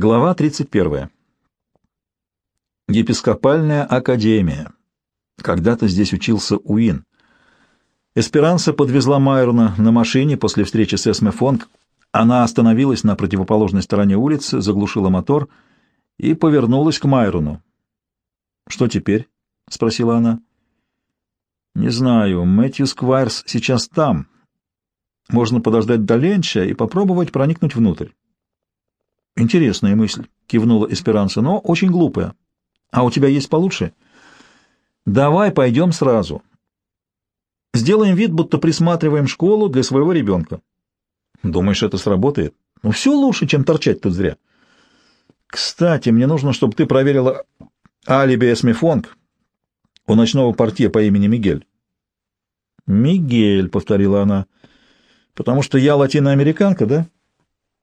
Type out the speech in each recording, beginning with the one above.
Глава 31. Епископальная академия. Когда-то здесь учился Уин. Эсперанса подвезла Майрона на машине после встречи с Эсме Фонг. Она остановилась на противоположной стороне улицы, заглушила мотор и повернулась к Майрону. «Что теперь?» — спросила она. «Не знаю. Мэтью Сквайрс сейчас там. Можно подождать до ленча и попробовать проникнуть внутрь». «Интересная мысль», — кивнула Эсперанса, — «но очень глупая. А у тебя есть получше?» «Давай пойдем сразу. Сделаем вид, будто присматриваем школу для своего ребенка». «Думаешь, это сработает?» «Ну, все лучше, чем торчать тут зря». «Кстати, мне нужно, чтобы ты проверила алиби Эсми Фонг у ночного портье по имени Мигель». «Мигель», — повторила она, — «потому что я латиноамериканка, да?»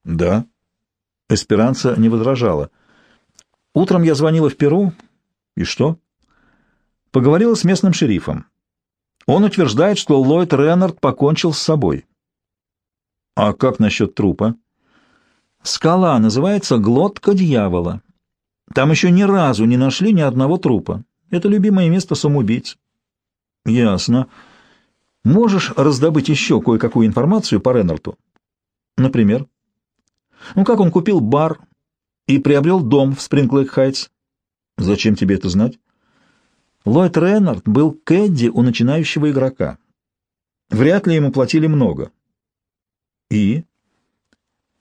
«Да». Эсперанца не возражала. «Утром я звонила в Перу. И что?» Поговорила с местным шерифом. Он утверждает, что Ллойд Реннард покончил с собой. «А как насчет трупа?» «Скала называется «Глотка дьявола». Там еще ни разу не нашли ни одного трупа. Это любимое место самоубийц». «Ясно. Можешь раздобыть еще кое-какую информацию по Реннарту?» «Например?» Ну, как он купил бар и приобрел дом в Спринглэк-Хайтс? Зачем тебе это знать? Ллойд Реннард был кэдди у начинающего игрока. Вряд ли ему платили много. И?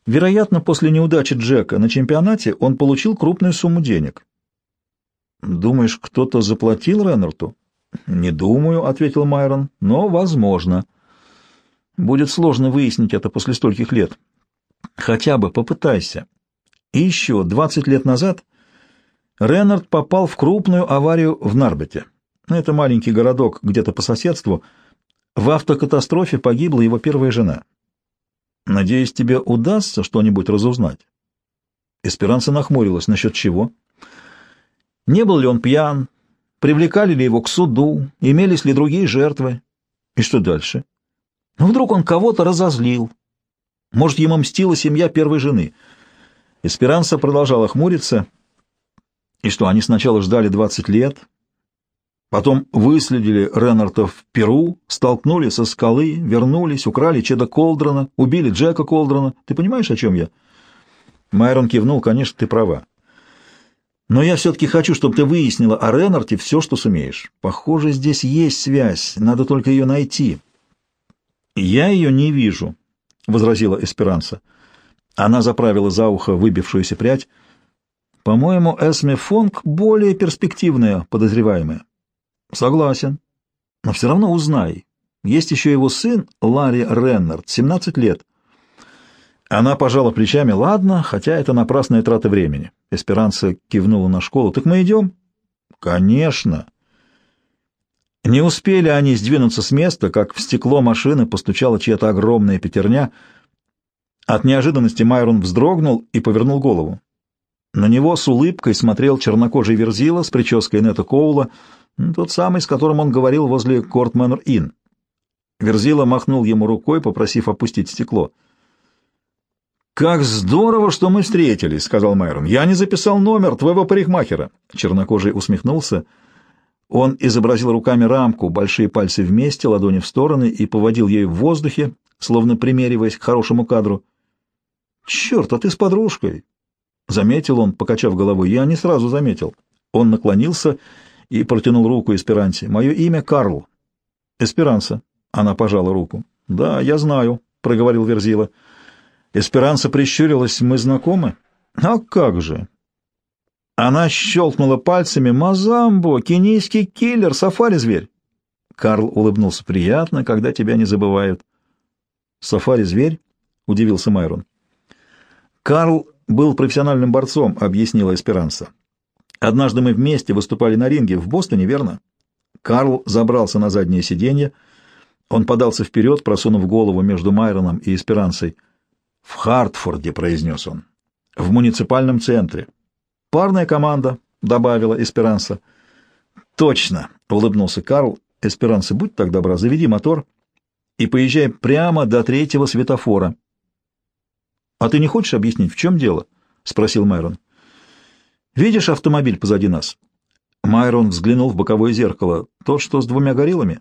Вероятно, после неудачи Джека на чемпионате он получил крупную сумму денег. Думаешь, кто-то заплатил Реннарту? Не думаю, ответил Майрон, но возможно. Будет сложно выяснить это после стольких лет. Хотя бы попытайся. И еще 20 лет назад Реннард попал в крупную аварию в Нарбете. Это маленький городок где-то по соседству. В автокатастрофе погибла его первая жена. Надеюсь, тебе удастся что-нибудь разузнать. Эсперанца нахмурилась. Насчет чего? Не был ли он пьян? Привлекали ли его к суду? Имелись ли другие жертвы? И что дальше? Ну, вдруг он кого-то разозлил, может, ему мстила семья первой жены. Эсперанса продолжала хмуриться. И что, они сначала ждали 20 лет, потом выследили Реннарта в Перу, столкнули со скалы, вернулись, украли Чеда Колдрона, убили Джека Колдрона. Ты понимаешь, о чем я? Майрон кивнул, конечно, ты права. Но я все-таки хочу, чтобы ты выяснила о Реннарте все, что сумеешь. Похоже, здесь есть связь, надо только ее найти. Я ее не вижу, — возразила Эсперанса. Она заправила за ухо выбившуюся прядь. «По-моему, Эсме Фонг более перспективная подозреваемая». «Согласен. Но все равно узнай. Есть еще его сын Ларри Реннард, 17 лет». Она пожала плечами. «Ладно, хотя это напрасная трата времени». Эсперанса кивнула на школу. «Так мы идем?» «Конечно». Не успели они сдвинуться с места, как в стекло машины постучала чья-то огромная пятерня. От неожиданности Майрон вздрогнул и повернул голову. На него с улыбкой смотрел чернокожий верзила с прической Нета Коула, тот самый, с которым он говорил возле Кортмэннер-Инн. Верзила махнул ему рукой, попросив опустить стекло. «Как здорово, что мы встретились», — сказал Майрон. «Я не записал номер твоего парикмахера». Чернокожий усмехнулся — он изобразил руками рамку, большие пальцы вместе, ладони в стороны, и поводил ею в воздухе, словно примериваясь к хорошему кадру. «Черт, а ты с подружкой!» Заметил он, покачав головой. «Я не сразу заметил». Он наклонился и протянул руку Эсперансе. «Мое имя Карл». «Эсперанса». Она пожала руку. «Да, я знаю», — проговорил Верзила. Эсперанса прищурилась. «Мы знакомы?» «А как же!» Она щелкнула пальцами. «Мазамбо! Кенийский киллер! Сафари-зверь!» Карл улыбнулся. «Приятно, когда тебя не забывают». «Сафари-зверь?» — удивился Майрон. «Карл был профессиональным борцом», — объяснила Эсперанса. «Однажды мы вместе выступали на ринге в Бостоне, верно?» Карл забрался на заднее сиденье. Он подался вперед, просунув голову между Майроном и Эсперансой. «В Хартфорде», — произнес он, — «в муниципальном центре». «Парная команда», — добавила Эсперанса. «Точно», — улыбнулся Карл. «Эсперанса, будь так добра, заведи мотор и поезжай прямо до третьего светофора». «А ты не хочешь объяснить, в чем дело?» — спросил Майрон. «Видишь автомобиль позади нас?» Майрон взглянул в боковое зеркало. «Тот, что с двумя гориллами?»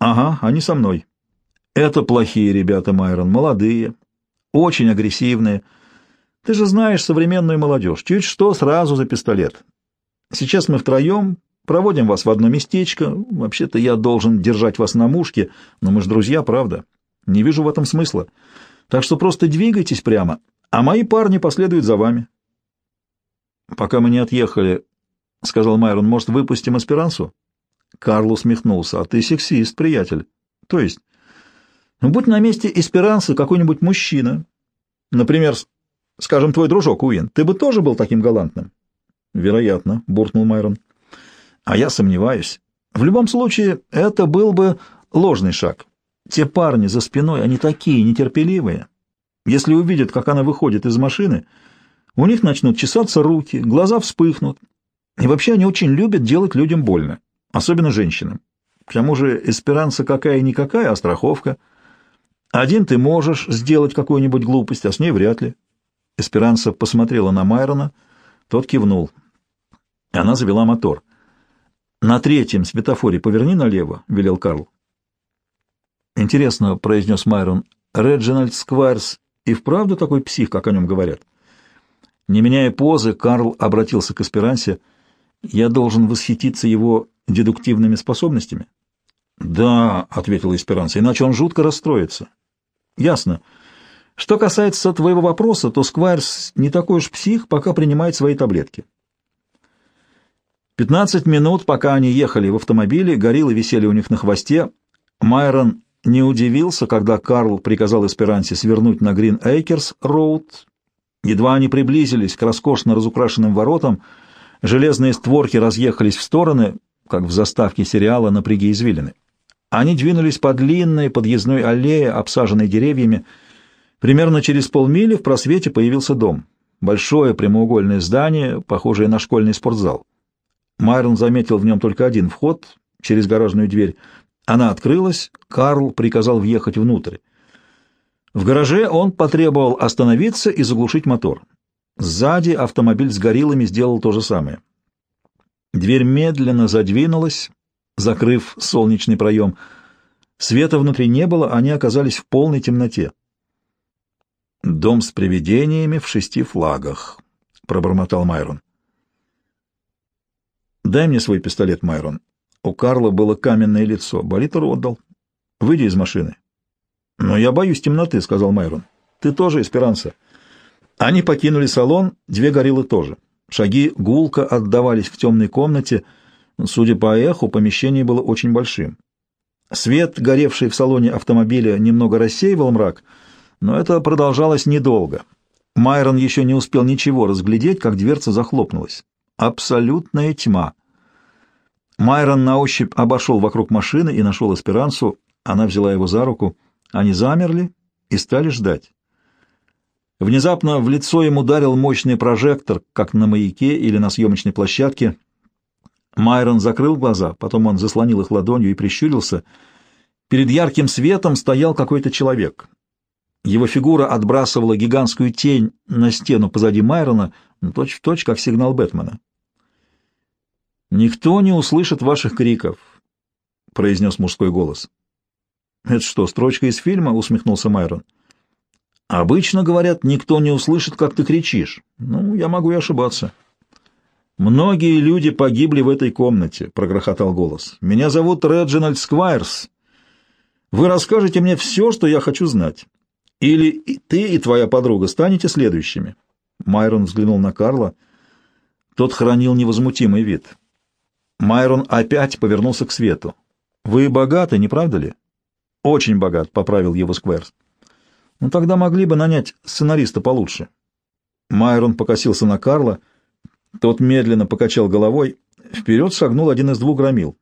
«Ага, они со мной». «Это плохие ребята, Майрон, молодые, очень агрессивные. Ты же знаешь современную молодежь. Чуть что, сразу за пистолет. Сейчас мы втроем проводим вас в одно местечко. Вообще-то я должен держать вас на мушке, но мы же друзья, правда? Не вижу в этом смысла. Так что просто двигайтесь прямо, а мои парни последуют за вами». «Пока мы не отъехали, — сказал Майрон, — может, выпустим аспирансу? Карл усмехнулся. — А ты сексист, приятель. — То есть? — Ну, будь на месте эсперанса какой-нибудь мужчина. Например, скажем, твой дружок Уин. Ты бы тоже был таким галантным? — Вероятно, — буркнул Майрон. — А я сомневаюсь. В любом случае, это был бы ложный шаг. Те парни за спиной, они такие нетерпеливые. Если увидят, как она выходит из машины, у них начнут чесаться руки, глаза вспыхнут, и вообще они очень любят делать людям больно, особенно женщинам. К тому же эсперанца какая-никакая, а страховка. Один ты можешь сделать какую-нибудь глупость, а с ней вряд ли. Эсперанца посмотрела на Майрона, тот кивнул. Она завела мотор. «На третьем светофоре поверни налево», — велел Карл. «Интересно», — произнес Майрон, — «Реджинальд Сквайрс и вправду такой псих, как о нем говорят?» Не меняя позы, Карл обратился к Эсперансе — я должен восхититься его дедуктивными способностями? Да, ответил Эсперанса, иначе он жутко расстроится. Ясно. Что касается твоего вопроса, то Сквайрс не такой уж псих, пока принимает свои таблетки. Пятнадцать минут, пока они ехали в автомобиле, гориллы висели у них на хвосте. Майрон не удивился, когда Карл приказал Эсперансе свернуть на Грин Эйкерс Роуд. Едва они приблизились к роскошно разукрашенным воротам, Железные створки разъехались в стороны, как в заставке сериала «Напряги извилины». Они двинулись по длинной подъездной аллее, обсаженной деревьями. Примерно через полмили в просвете появился дом. Большое прямоугольное здание, похожее на школьный спортзал. Майрон заметил в нем только один вход через гаражную дверь. Она открылась, Карл приказал въехать внутрь. В гараже он потребовал остановиться и заглушить мотор. Сзади автомобиль с гориллами сделал то же самое. Дверь медленно задвинулась, закрыв солнечный проем. Света внутри не было, они оказались в полной темноте. «Дом с привидениями в шести флагах», — пробормотал Майрон. «Дай мне свой пистолет, Майрон». У Карла было каменное лицо. Болитер отдал. «Выйди из машины». «Но я боюсь темноты», — сказал Майрон. «Ты тоже, Эсперанса». Они покинули салон, две гориллы тоже. Шаги гулко отдавались в темной комнате. Судя по эху, помещение было очень большим. Свет, горевший в салоне автомобиля, немного рассеивал мрак, но это продолжалось недолго. Майрон еще не успел ничего разглядеть, как дверца захлопнулась. Абсолютная тьма. Майрон на ощупь обошел вокруг машины и нашел Эсперансу. Она взяла его за руку. Они замерли и стали ждать. Внезапно в лицо ему ударил мощный прожектор, как на маяке или на съемочной площадке. Майрон закрыл глаза, потом он заслонил их ладонью и прищурился. Перед ярким светом стоял какой-то человек. Его фигура отбрасывала гигантскую тень на стену позади Майрона, точь-в-точь, точь, как сигнал Бэтмена. «Никто не услышит ваших криков», — произнес мужской голос. «Это что, строчка из фильма?» — усмехнулся Майрон. Обычно, говорят, никто не услышит, как ты кричишь. Ну, я могу и ошибаться. Многие люди погибли в этой комнате, прогрохотал голос. Меня зовут Реджинальд Сквайрс. Вы расскажете мне все, что я хочу знать. Или ты и твоя подруга станете следующими. Майрон взглянул на Карла. Тот хранил невозмутимый вид. Майрон опять повернулся к свету. «Вы богаты, не правда ли?» «Очень богат», — поправил его Сквайрс. Ну тогда могли бы нанять сценариста получше. Майрон покосился на Карла. Тот медленно покачал головой. Вперед шагнул один из двух громил.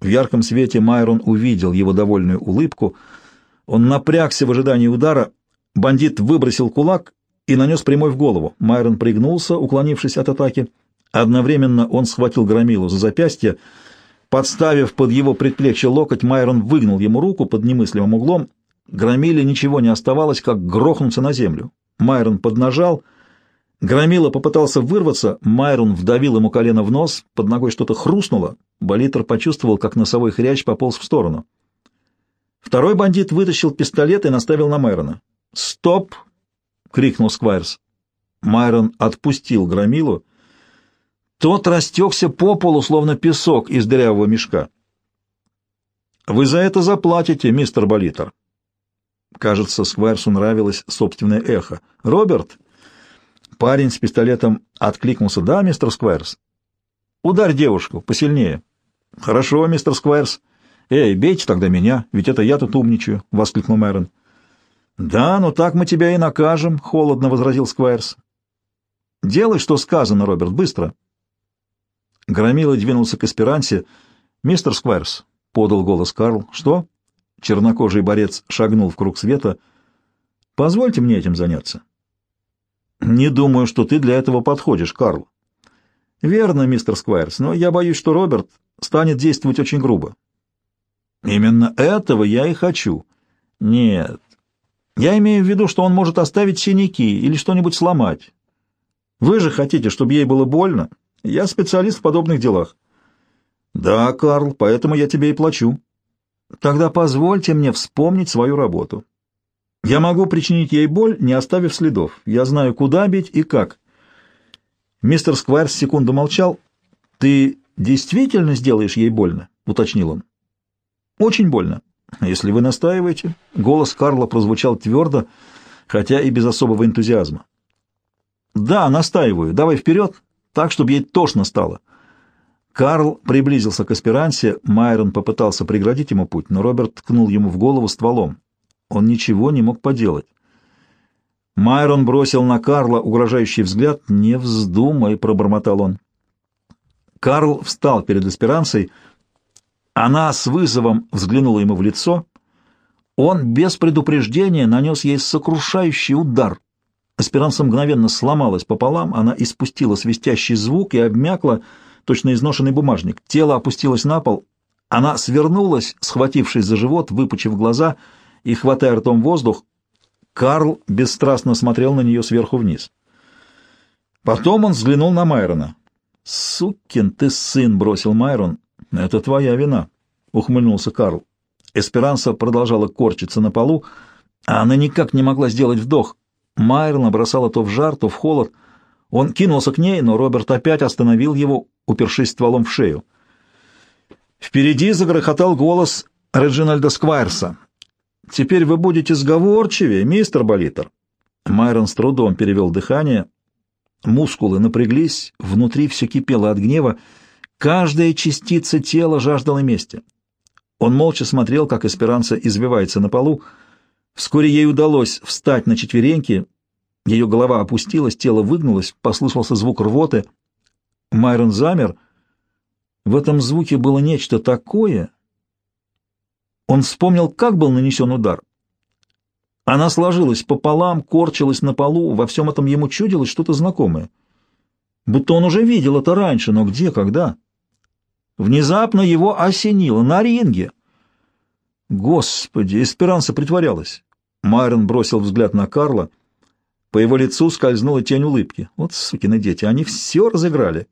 В ярком свете Майрон увидел его довольную улыбку. Он напрягся в ожидании удара. Бандит выбросил кулак и нанес прямой в голову. Майрон пригнулся, уклонившись от атаки. Одновременно он схватил громилу за запястье. Подставив под его предплечье локоть, Майрон выгнул ему руку под немыслимым углом — Громиле ничего не оставалось, как грохнуться на землю. Майрон поднажал, Громила попытался вырваться, Майрон вдавил ему колено в нос, под ногой что-то хрустнуло. Болитер почувствовал, как носовой хрящ пополз в сторону. Второй бандит вытащил пистолет и наставил на Майрона. «Стоп!» — крикнул Сквайрс. Майрон отпустил громилу. Тот растекся по полу, словно песок из дырявого мешка. «Вы за это заплатите, мистер Болитер». Кажется, Сквайрсу нравилось собственное эхо. «Роберт?» Парень с пистолетом откликнулся. «Да, мистер Сквайрс?» «Ударь девушку, посильнее». «Хорошо, мистер Сквайрс». «Эй, бейте тогда меня, ведь это я тут умничаю», — воскликнул Мэрон. «Да, но так мы тебя и накажем», — холодно возразил Сквайрс. «Делай, что сказано, Роберт, быстро». Громила двинулся к эсперансе. «Мистер Сквайрс», — подал голос Карл. «Что?» Чернокожий борец шагнул в круг света. «Позвольте мне этим заняться». «Не думаю, что ты для этого подходишь, Карл». «Верно, мистер Сквайрс, но я боюсь, что Роберт станет действовать очень грубо». «Именно этого я и хочу». «Нет, я имею в виду, что он может оставить синяки или что-нибудь сломать. Вы же хотите, чтобы ей было больно? Я специалист в подобных делах». «Да, Карл, поэтому я тебе и плачу». «Тогда позвольте мне вспомнить свою работу». Я могу причинить ей боль, не оставив следов. Я знаю, куда бить и как. Мистер Сквайрс секунду молчал. «Ты действительно сделаешь ей больно?» — уточнил он. «Очень больно. Если вы настаиваете». Голос Карла прозвучал твердо, хотя и без особого энтузиазма. «Да, настаиваю. Давай вперед, так, чтобы ей тошно стало». Карл приблизился к аспирансе, Майрон попытался преградить ему путь, но Роберт ткнул ему в голову стволом. Он ничего не мог поделать. Майрон бросил на Карла угрожающий взгляд. «Не вздумай», — пробормотал он. Карл встал перед эсперанцей. Она с вызовом взглянула ему в лицо. Он без предупреждения нанес ей сокрушающий удар. Эсперанца мгновенно сломалась пополам, она испустила свистящий звук и обмякла, точно изношенный бумажник. Тело опустилось на пол. Она свернулась, схватившись за живот, выпучив глаза — и, хватая ртом воздух, Карл бесстрастно смотрел на нее сверху вниз. Потом он взглянул на Майрона. «Сукин ты сын!» — бросил Майрон. «Это твоя вина!» — ухмыльнулся Карл. Эсперанса продолжала корчиться на полу, а она никак не могла сделать вдох. Майрона бросала то в жар, то в холод. Он кинулся к ней, но Роберт опять остановил его, упершись стволом в шею. Впереди загрохотал голос Реджинальда Сквайрса. Теперь вы будете сговорчивее, мистер Болитер. Майрон с трудом перевел дыхание. Мускулы напряглись, внутри все кипело от гнева. Каждая частица тела жаждала мести. Он молча смотрел, как Эсперанца извивается на полу. Вскоре ей удалось встать на четвереньки. Ее голова опустилась, тело выгнулось, послышался звук рвоты. Майрон замер. В этом звуке было нечто такое, он вспомнил, как был нанесен удар. Она сложилась пополам, корчилась на полу, во всем этом ему чудилось что-то знакомое. Будто он уже видел это раньше, но где, когда? Внезапно его осенило на ринге. Господи, Эсперанса притворялась. Майрон бросил взгляд на Карла. По его лицу скользнула тень улыбки. Вот сукины дети, они все разыграли.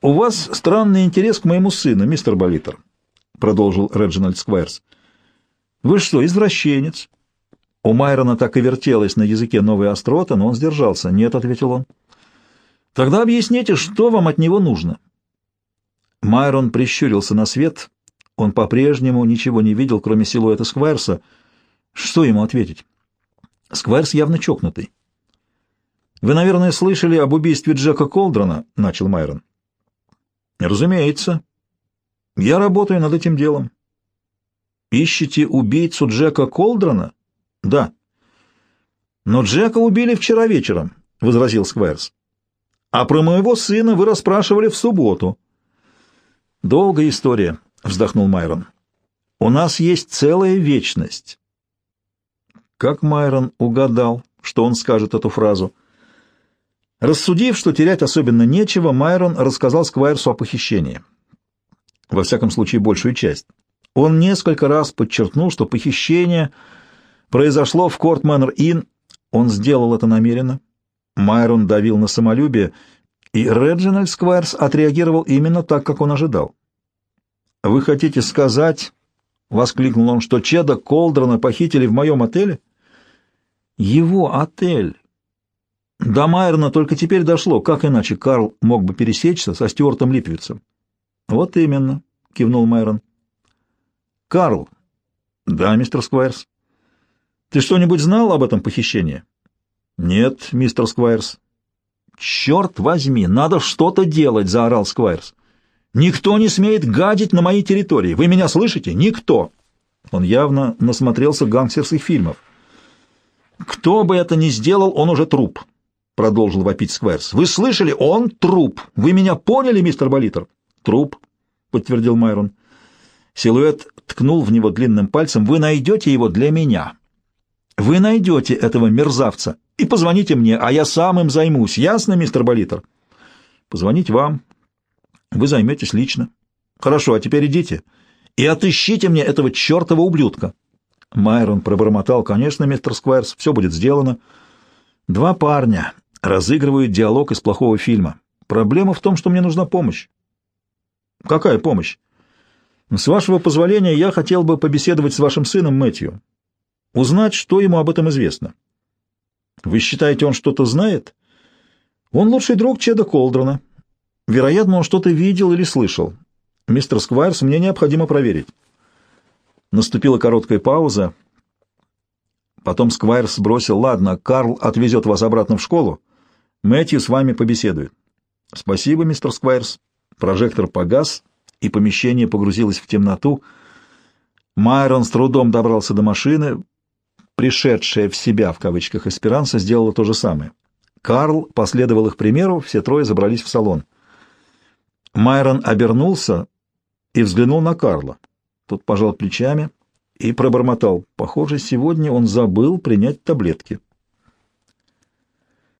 «У вас странный интерес к моему сыну, мистер Болитер продолжил Реджинальд Сквайрс. «Вы что, извращенец?» У Майрона так и вертелось на языке новая острота, но он сдержался. «Нет», — ответил он. «Тогда объясните, что вам от него нужно?» Майрон прищурился на свет. Он по-прежнему ничего не видел, кроме силуэта Сквайрса. Что ему ответить? Сквайрс явно чокнутый. «Вы, наверное, слышали об убийстве Джека Колдрона?» — начал Майрон. «Разумеется», я работаю над этим делом. Ищете убийцу Джека Колдрона? Да. Но Джека убили вчера вечером, возразил Сквайрс. А про моего сына вы расспрашивали в субботу. Долгая история, вздохнул Майрон. У нас есть целая вечность. Как Майрон угадал, что он скажет эту фразу? Рассудив, что терять особенно нечего, Майрон рассказал Сквайрсу о похищении во всяком случае большую часть. Он несколько раз подчеркнул, что похищение произошло в Корт Мэннер Инн, он сделал это намеренно. Майрон давил на самолюбие, и Реджинальд Сквайрс отреагировал именно так, как он ожидал. «Вы хотите сказать, — воскликнул он, — что Чеда Колдрона похитили в моем отеле?» «Его отель!» До Майерна только теперь дошло, как иначе Карл мог бы пересечься со Стюартом Липвицем. «Вот именно», — кивнул Майрон. «Карл». «Да, мистер Сквайрс». «Ты что-нибудь знал об этом похищении?» «Нет, мистер Сквайрс». «Черт возьми, надо что-то делать!» — заорал Сквайрс. «Никто не смеет гадить на моей территории! Вы меня слышите? Никто!» Он явно насмотрелся гангстерских фильмов. «Кто бы это ни сделал, он уже труп!» — продолжил вопить Сквайрс. «Вы слышали? Он труп! Вы меня поняли, мистер Болитер?» «Труп», — подтвердил Майрон. Силуэт ткнул в него длинным пальцем. «Вы найдете его для меня. Вы найдете этого мерзавца и позвоните мне, а я сам им займусь. Ясно, мистер Болитер?» «Позвонить вам. Вы займетесь лично». «Хорошо, а теперь идите и отыщите мне этого чертова ублюдка». Майрон пробормотал. «Конечно, мистер Сквайрс, все будет сделано». Два парня разыгрывают диалог из плохого фильма. Проблема в том, что мне нужна помощь. Какая помощь? С вашего позволения, я хотел бы побеседовать с вашим сыном Мэтью. Узнать, что ему об этом известно. Вы считаете, он что-то знает? Он лучший друг Чеда Колдрона. Вероятно, он что-то видел или слышал. Мистер Сквайрс, мне необходимо проверить. Наступила короткая пауза. Потом Сквайрс бросил, «Ладно, Карл отвезет вас обратно в школу. Мэтью с вами побеседует». «Спасибо, мистер Сквайрс». Прожектор погас, и помещение погрузилось в темноту. Майрон с трудом добрался до машины. Пришедшая в себя, в кавычках, эсперанса сделала то же самое. Карл последовал их примеру, все трое забрались в салон. Майрон обернулся и взглянул на Карла. Тот пожал плечами и пробормотал. Похоже, сегодня он забыл принять таблетки.